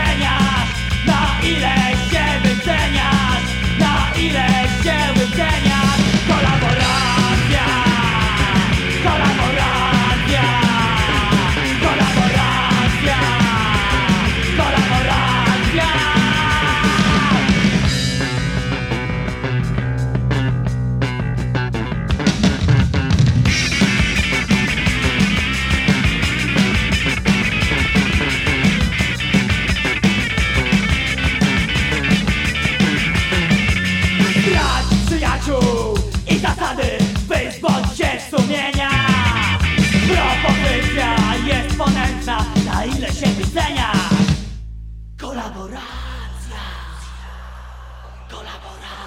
Virginia Colabora.